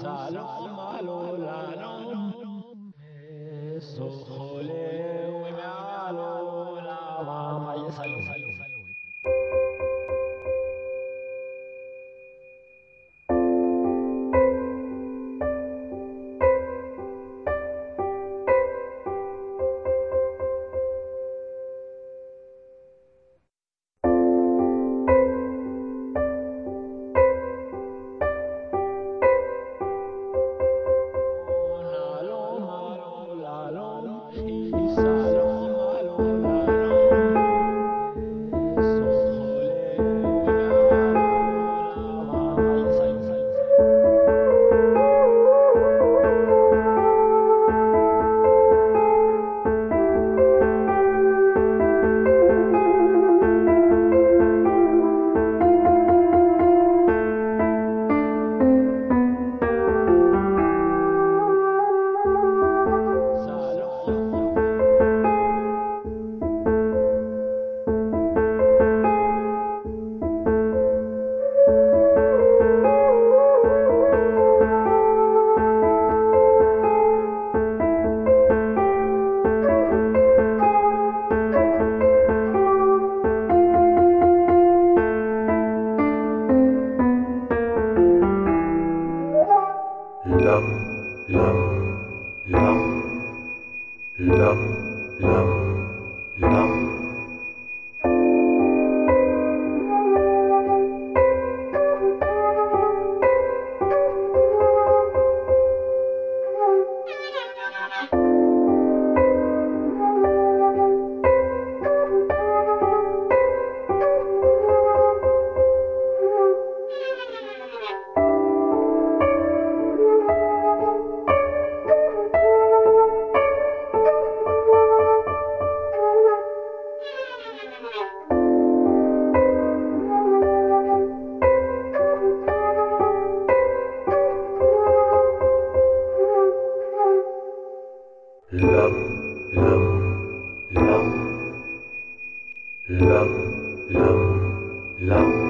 saloma lola esos joleo y me alola mamá y salud lum lum lum lum lum lum. Lum lum lum